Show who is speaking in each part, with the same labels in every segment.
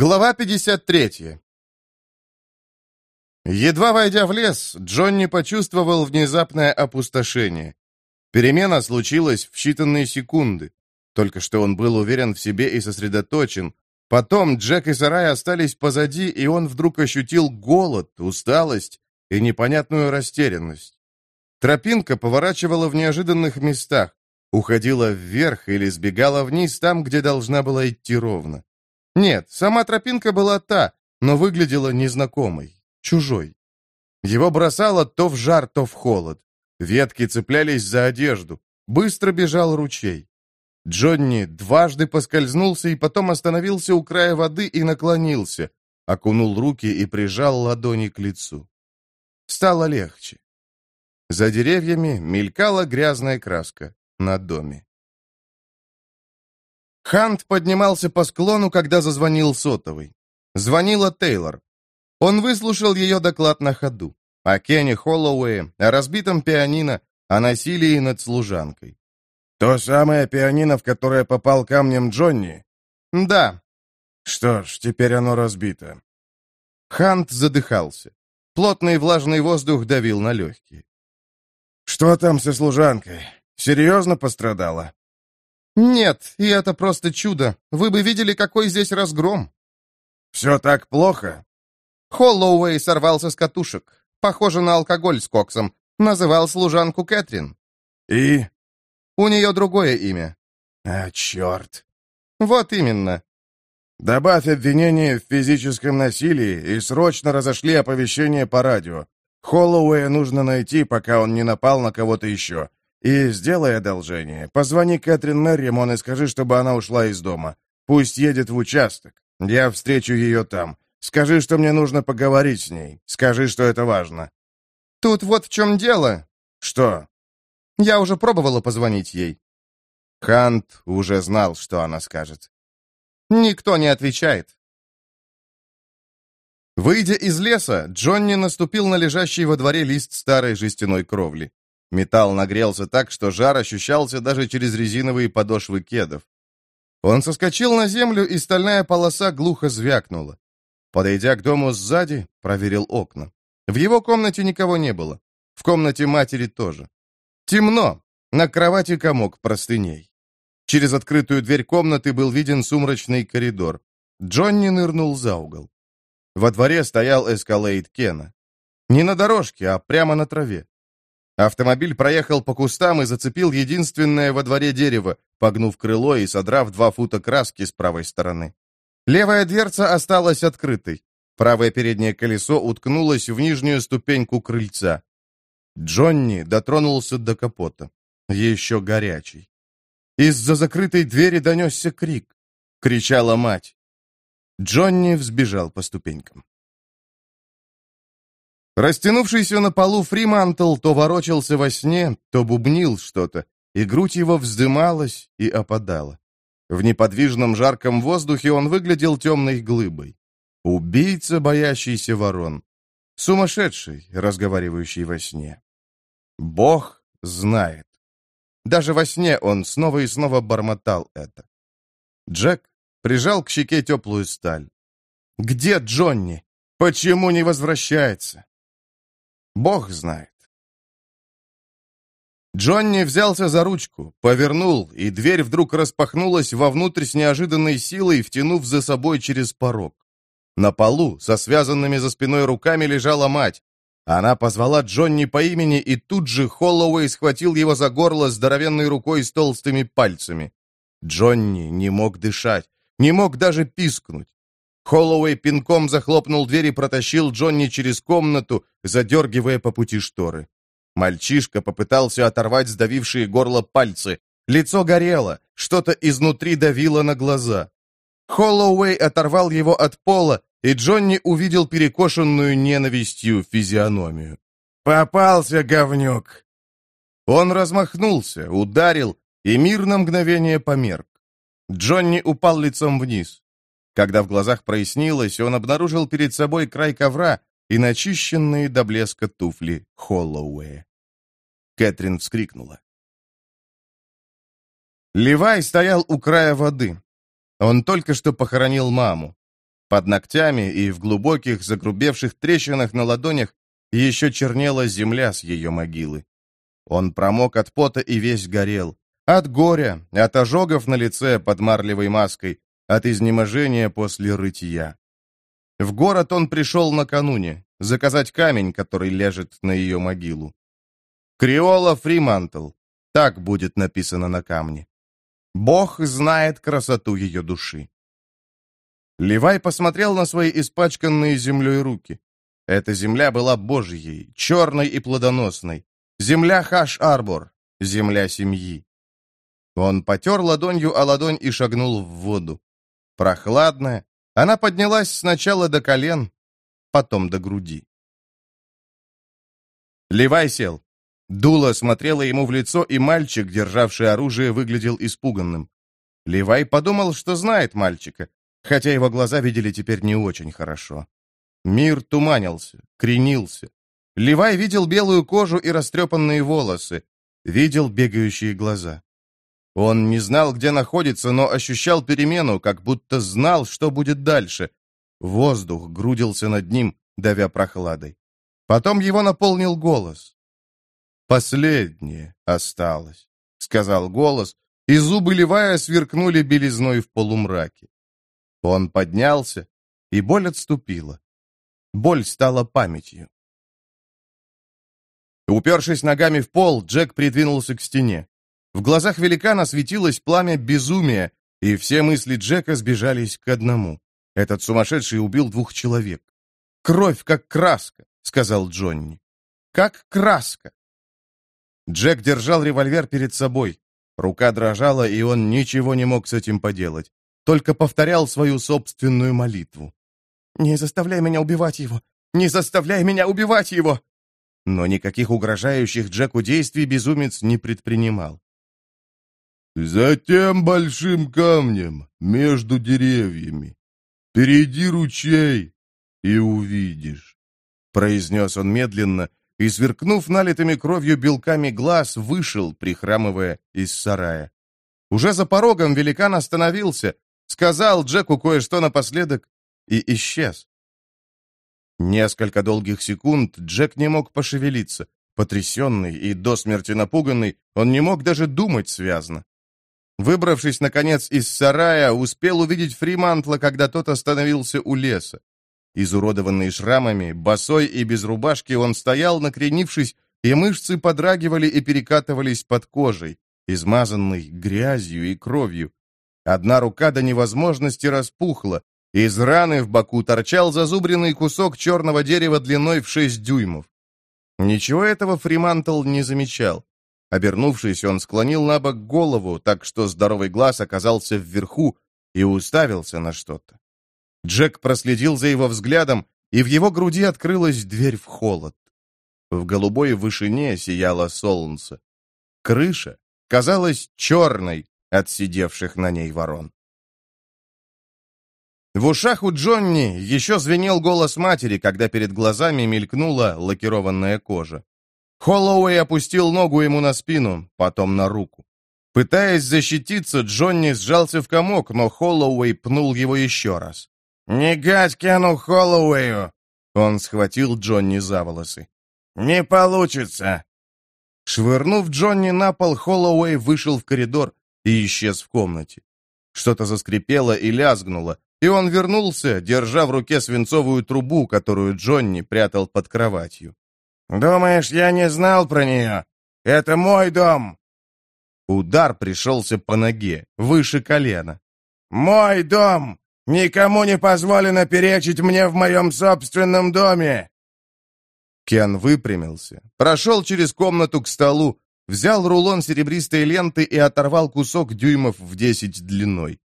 Speaker 1: Глава 53. Едва войдя в лес, Джонни почувствовал внезапное опустошение. Перемена случилась в считанные секунды. Только что он был уверен в себе и сосредоточен. Потом Джек и Сарай остались позади, и он вдруг ощутил голод, усталость и непонятную растерянность. Тропинка поворачивала в неожиданных местах, уходила вверх или сбегала вниз там, где должна была идти ровно. Нет, сама тропинка была та, но выглядела незнакомой, чужой. Его бросало то в жар, то в холод. Ветки цеплялись за одежду. Быстро бежал ручей. Джонни дважды поскользнулся и потом остановился у края воды и наклонился, окунул руки и прижал ладони к лицу. Стало легче. За деревьями мелькала грязная краска на доме. Хант поднимался по склону, когда зазвонил сотовый. Звонила Тейлор. Он выслушал ее доклад на ходу. О Кенни Холлоуэе, о разбитом пианино, о насилии над служанкой.
Speaker 2: «То самое пианино, в которое попал камнем Джонни?»
Speaker 1: «Да».
Speaker 2: «Что ж, теперь оно разбито».
Speaker 1: Хант задыхался. Плотный влажный воздух давил на легкие.
Speaker 2: «Что там со служанкой? Серьезно пострадала?»
Speaker 1: «Нет, и это просто чудо. Вы бы видели, какой здесь разгром».
Speaker 2: «Все так плохо?»
Speaker 1: Холлоуэй сорвался с катушек. Похоже на алкоголь с коксом. Называл служанку Кэтрин.
Speaker 2: «И?»
Speaker 1: «У нее другое имя».
Speaker 2: «А, черт!»
Speaker 1: «Вот именно».
Speaker 2: «Добавь обвинение в физическом насилии и срочно разошли оповещение по радио. Холлоуэя нужно найти, пока он не напал на кого-то еще. И сделай одолжение. Позвони Кэтрин Мерримон и скажи, чтобы она ушла из дома. Пусть едет в участок. Я встречу ее там. Скажи, что мне нужно поговорить с ней. Скажи, что это важно».
Speaker 1: «Тут вот в чем дело».
Speaker 2: «Что?»
Speaker 1: «Я уже пробовала позвонить ей».
Speaker 2: Хант уже знал, что она скажет.
Speaker 1: «Никто не отвечает». Выйдя из леса, Джонни наступил на лежащий во дворе лист старой жестяной кровли. Металл нагрелся так, что жар ощущался даже через резиновые подошвы кедов. Он соскочил на землю, и стальная полоса глухо звякнула. Подойдя к дому сзади, проверил окна. В его комнате никого не было. В комнате матери тоже. Темно. На кровати комок простыней. Через открытую дверь комнаты был виден сумрачный коридор. Джонни нырнул за угол. Во дворе стоял эскалейт Кена. Не на дорожке, а прямо на траве. Автомобиль проехал по кустам и зацепил единственное во дворе дерево, погнув крыло и содрав два фута краски с правой стороны. Левая дверца осталась открытой. Правое переднее колесо уткнулось в нижнюю ступеньку крыльца. Джонни дотронулся до капота. Еще горячий. Из-за закрытой двери донесся крик. Кричала мать. Джонни взбежал по ступенькам. Растянувшийся на полу Фримантл то ворочался во сне, то бубнил что-то, и грудь его вздымалась и опадала. В неподвижном жарком воздухе он выглядел темной глыбой. Убийца, боящийся ворон. Сумасшедший, разговаривающий во сне. Бог знает. Даже во сне он снова и снова бормотал это. Джек прижал к щеке теплую сталь. «Где Джонни? Почему не возвращается?» Бог знает. Джонни взялся за ручку, повернул, и дверь вдруг распахнулась вовнутрь с неожиданной силой, втянув за собой через порог. На полу, со связанными за спиной руками, лежала мать. Она позвала Джонни по имени, и тут же Холлоуэй схватил его за горло здоровенной рукой с толстыми пальцами. Джонни не мог дышать, не мог даже пискнуть. Холлоуэй пинком захлопнул дверь и протащил Джонни через комнату, задергивая по пути шторы. Мальчишка попытался оторвать сдавившие горло пальцы. Лицо горело, что-то изнутри давило на глаза. Холлоуэй оторвал его от пола, и Джонни увидел перекошенную ненавистью физиономию.
Speaker 2: «Попался, говнюк!»
Speaker 1: Он размахнулся, ударил, и мир на мгновение померк. Джонни упал лицом вниз. Когда в глазах прояснилось, он обнаружил перед собой край ковра и начищенные до блеска туфли Холлоуэя. Кэтрин вскрикнула. Левай стоял у края воды. Он только что похоронил маму. Под ногтями и в глубоких загрубевших трещинах на ладонях еще чернела земля с ее могилы. Он промок от пота и весь горел. От горя, от ожогов на лице под марлевой маской, от изнеможения после рытья. В город он пришел накануне, заказать камень, который лежит на ее могилу. Криола Фримантл. Так будет написано на камне. Бог знает красоту ее души. Левай посмотрел на свои испачканные землей руки. Эта земля была Божьей, черной и плодоносной. Земля Хаш-Арбор, земля семьи. Он потер ладонью о ладонь и шагнул в воду. Прохладная, она поднялась сначала до колен, потом до груди. Левай сел. Дула смотрела ему в лицо, и мальчик, державший оружие, выглядел испуганным. Левай подумал, что знает мальчика, хотя его глаза видели теперь не очень хорошо. Мир туманился, кренился. Левай видел белую кожу и растрепанные волосы, видел бегающие глаза. Он не знал, где находится, но ощущал перемену, как будто знал, что будет дальше. Воздух грудился над ним, давя прохладой. Потом его наполнил голос. «Последнее осталось», — сказал голос, и зубы Левая сверкнули белизной в полумраке. Он поднялся, и боль отступила. Боль стала памятью. Упершись ногами в пол, Джек придвинулся к стене. В глазах великана светилось пламя безумия, и все мысли Джека сбежались к одному. Этот сумасшедший убил двух человек. «Кровь, как краска», — сказал Джонни. «Как краска». Джек держал револьвер перед собой. Рука дрожала, и он ничего не мог с этим поделать. Только повторял свою собственную молитву. «Не заставляй меня убивать его! Не заставляй меня убивать его!» Но никаких угрожающих Джеку действий безумец не предпринимал.
Speaker 2: «Затем большим камнем между деревьями. Перейди ручей и увидишь», — произнес он медленно, и, сверкнув налитыми кровью белками глаз, вышел, прихрамывая из сарая.
Speaker 1: Уже за порогом великан остановился, сказал Джеку кое-что напоследок и исчез. Несколько долгих секунд Джек не мог пошевелиться. Потрясенный и до смерти напуганный, он не мог даже думать связно. Выбравшись, наконец, из сарая, успел увидеть Фримантла, когда тот остановился у леса. Изуродованный шрамами, босой и без рубашки, он стоял, накренившись, и мышцы подрагивали и перекатывались под кожей, измазанной грязью и кровью. Одна рука до невозможности распухла, из раны в боку торчал зазубренный кусок черного дерева длиной в шесть дюймов. Ничего этого Фримантл не замечал. Обернувшись, он склонил на бок голову, так что здоровый глаз оказался вверху и уставился на что-то. Джек проследил за его взглядом, и в его груди открылась дверь в холод. В голубой вышине сияло солнце. Крыша казалась черной от сидевших на ней ворон. В ушах у Джонни еще звенел голос матери, когда перед глазами мелькнула лакированная кожа. Холлоуэй опустил ногу ему на спину, потом на руку. Пытаясь защититься, Джонни сжался в комок, но Холлоуэй пнул его еще раз.
Speaker 2: «Не гать Кену Холлоуэю!»
Speaker 1: Он схватил Джонни за волосы.
Speaker 2: «Не получится!»
Speaker 1: Швырнув Джонни на пол, Холлоуэй вышел в коридор и исчез в комнате. Что-то заскрипело и лязгнуло, и он вернулся, держа в руке свинцовую трубу, которую Джонни прятал под кроватью.
Speaker 2: «Думаешь, я не знал про нее? Это мой дом!»
Speaker 1: Удар пришелся по ноге, выше колена.
Speaker 2: «Мой дом! Никому не позволено перечить мне в моем собственном доме!»
Speaker 1: Кен выпрямился, прошел через комнату к столу, взял рулон серебристой ленты и оторвал кусок дюймов в десять длиной.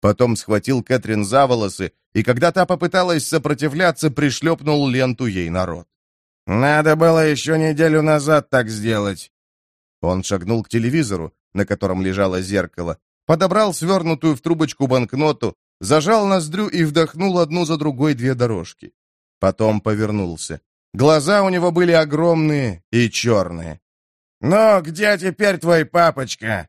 Speaker 1: Потом схватил Кэтрин за волосы, и когда та попыталась сопротивляться, пришлепнул ленту ей на рот.
Speaker 2: «Надо было еще неделю назад так сделать!»
Speaker 1: Он шагнул к телевизору, на котором лежало зеркало, подобрал свернутую в трубочку банкноту, Зажал ноздрю и вдохнул одну за другой две дорожки. Потом повернулся. Глаза у него были огромные и черные.
Speaker 2: «Ну, где теперь твой папочка?»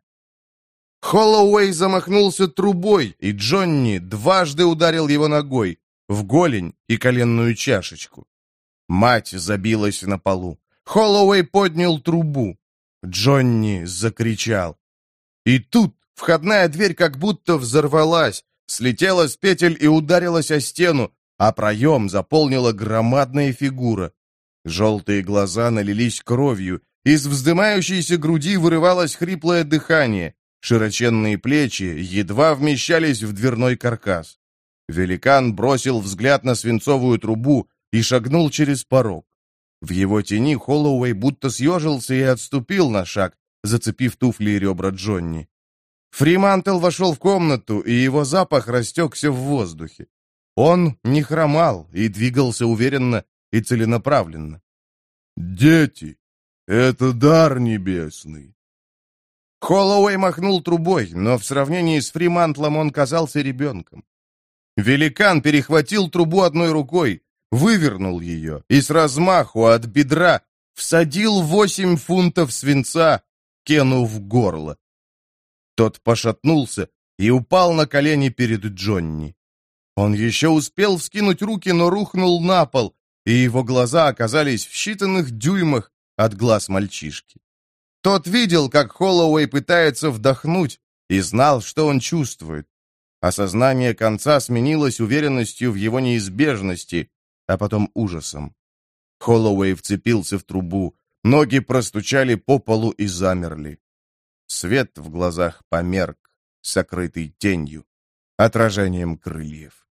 Speaker 1: Холлоуэй замахнулся трубой, и Джонни дважды ударил его ногой. в голень и коленную чашечку. Мать забилась на полу. Холлоуэй поднял трубу. Джонни закричал. И тут входная дверь как будто взорвалась, слетела с петель и ударилась о стену, а проем заполнила громадная фигура. Желтые глаза налились кровью, из вздымающейся груди вырывалось хриплое дыхание, широченные плечи едва вмещались в дверной каркас. Великан бросил взгляд на свинцовую трубу и шагнул через порог. В его тени Холлоуэй будто съежился и отступил на шаг, зацепив туфли и ребра Джонни. Фримантел вошел в комнату, и его запах растекся в воздухе. Он не хромал и двигался уверенно и целенаправленно.
Speaker 2: «Дети, это дар небесный!»
Speaker 1: Холлоуэй махнул трубой, но в сравнении с Фримантлом он казался ребенком. Великан перехватил трубу одной рукой, вывернул ее и с размаху от бедра всадил восемь фунтов свинца Кену в горло. Тот пошатнулся и упал на колени перед Джонни. Он еще успел вскинуть руки, но рухнул на пол, и его глаза оказались в считанных дюймах от глаз мальчишки. Тот видел, как Холлоуэй пытается вдохнуть, и знал, что он чувствует. Осознание конца сменилось уверенностью в его неизбежности, а потом ужасом. Холлоуэй вцепился в трубу, ноги простучали по полу и замерли. Свет в глазах померк, сокрытый тенью, отражением крыльев.